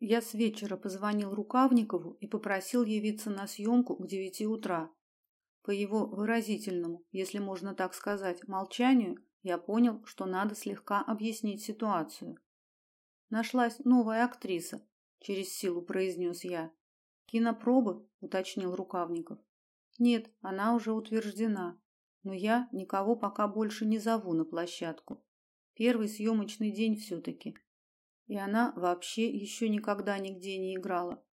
Я с вечера позвонил Рукавникову и попросил явиться на съемку к девяти утра. По его выразительному, если можно так сказать, молчанию, я понял, что надо слегка объяснить ситуацию. Нашлась новая актриса, через силу произнес я. Кинопробы, уточнил Рукавников. Нет, она уже утверждена, но я никого пока больше не зову на площадку. Первый съемочный день все-таки. И она вообще еще никогда нигде не играла.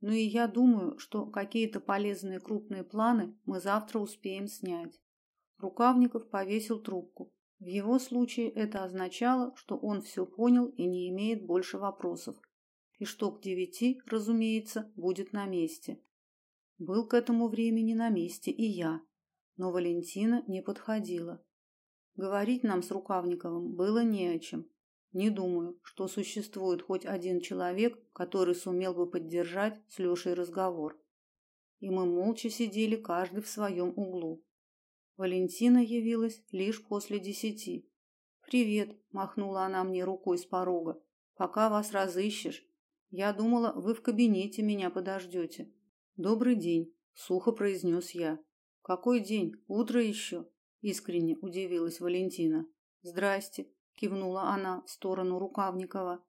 Ну и я думаю, что какие-то полезные крупные планы мы завтра успеем снять. Рукавников повесил трубку. В его случае это означало, что он все понял и не имеет больше вопросов. И что к девяти, разумеется, будет на месте. Был к этому времени на месте и я, но Валентина не подходила. Говорить нам с Рукавниковым было не о чем. Не думаю, что существует хоть один человек, который сумел бы поддержать с Лешей разговор. И мы молча сидели каждый в своем углу. Валентина явилась лишь после десяти. «Привет», – махнула она мне рукой с порога. «Пока вас разыщешь. Я думала, вы в кабинете меня подождете». «Добрый день», – сухо произнес я. «Какой день? Утро еще?» искренне удивилась Валентина. "Здрасте", кивнула она в сторону Рукавникова.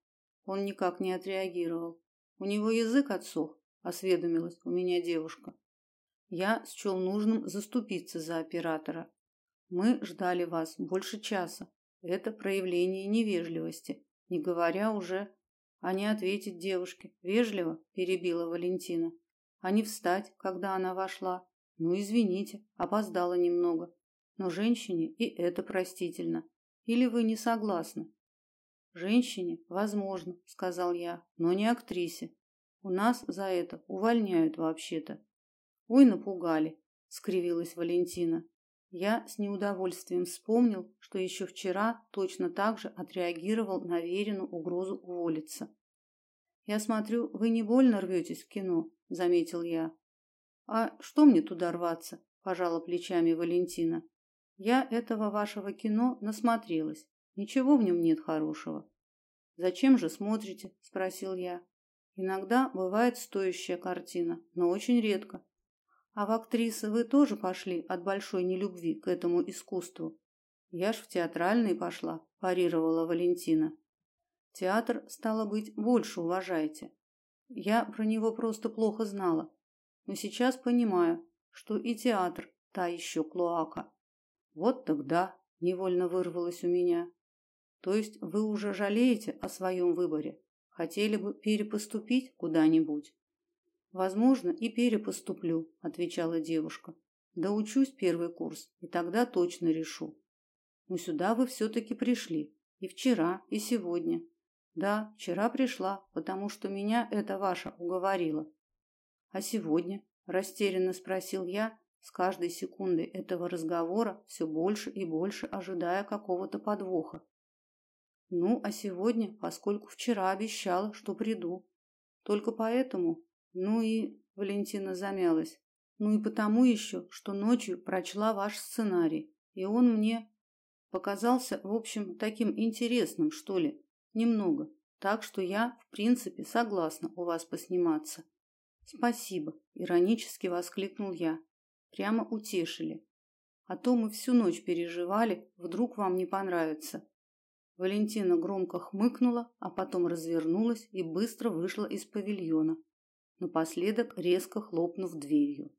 Он никак не отреагировал. У него язык отсох, осведомилась у меня девушка. Я счел нужным заступиться за оператора. Мы ждали вас больше часа. Это проявление невежливости, не говоря уже а не ответить девушке. Вежливо перебила Валентина. А не встать, когда она вошла. Ну, извините, опоздала немного. Но женщине и это простительно. Или вы не согласны? Женщине, возможно, сказал я, но не актрисе. У нас за это увольняют вообще-то. Ой, напугали, скривилась Валентина. Я с неудовольствием вспомнил, что еще вчера точно так же отреагировал на Верину угрозу уволиться. Я смотрю, вы не больно рветесь в кино, заметил я. А что мне туда рваться? пожала плечами Валентина. Я этого вашего кино насмотрелась. Ничего в нем нет хорошего. Зачем же смотрите? спросил я. Иногда бывает стоящая картина, но очень редко. А в актрисы вы тоже пошли от большой нелюбви к этому искусству. Я ж в театральный пошла, парировала Валентина. Театр стало быть больше уважаете. Я про него просто плохо знала, но сейчас понимаю, что и театр та еще клоака. Вот тогда невольно вырвалось у меня. То есть вы уже жалеете о своем выборе? Хотели бы перепоступить куда-нибудь? Возможно, и перепоступлю, отвечала девушка. Да учусь первый курс, и тогда точно решу. Но сюда вы все таки пришли, и вчера, и сегодня. Да, вчера пришла, потому что меня это ваша уговорила. А сегодня, растерянно спросил я, с каждой секундой этого разговора все больше и больше ожидая какого-то подвоха. Ну, а сегодня, поскольку вчера обещала, что приду. Только поэтому, ну и Валентина замялась. Ну и потому еще, что ночью прочла ваш сценарий, и он мне показался, в общем, таким интересным, что ли, немного. Так что я, в принципе, согласна у вас посниматься. Спасибо, иронически воскликнул я. Прямо утешили. А то мы всю ночь переживали, вдруг вам не понравится. Валентина громко хмыкнула, а потом развернулась и быстро вышла из павильона, напоследок резко хлопнув дверью.